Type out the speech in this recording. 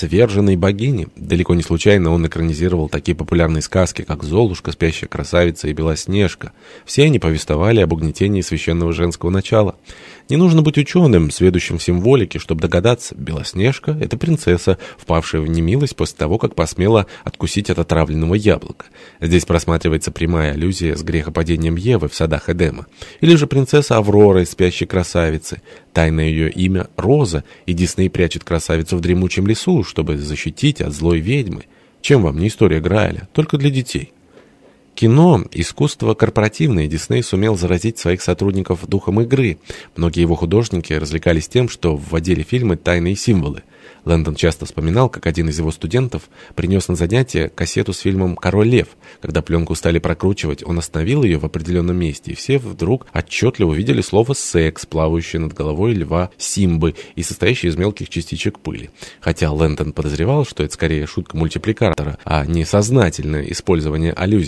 сверженной богини. Далеко не случайно он экранизировал такие популярные сказки, как «Золушка», «Спящая красавица» и «Белоснежка». Все они повествовали об угнетении священного женского начала. Не нужно быть ученым, сведущим в символике, чтобы догадаться, Белоснежка — это принцесса, впавшая в немилость после того, как посмела откусить от отравленного яблока. Здесь просматривается прямая аллюзия с грехопадением Евы в садах Эдема. Или же принцесса Аврора из «Спящей красавицы». Тайное ее имя — Роза, и Дисней прячет красавицу в дремучем лесу, чтобы защитить от злой ведьмы. Чем вам не история Грааля? Только для детей. Кино – искусство корпоративное, Дисней сумел заразить своих сотрудников духом игры. Многие его художники развлекались тем, что вводили фильмы тайные символы. Лэндон часто вспоминал, как один из его студентов принес на занятие кассету с фильмом «Король лев». Когда пленку стали прокручивать, он остановил ее в определенном месте, и все вдруг отчетливо увидели слово «секс», плавающее над головой льва Симбы и состоящее из мелких частичек пыли. Хотя Лэндон подозревал, что это скорее шутка мультипликатора, а не сознательное использование аллюзий.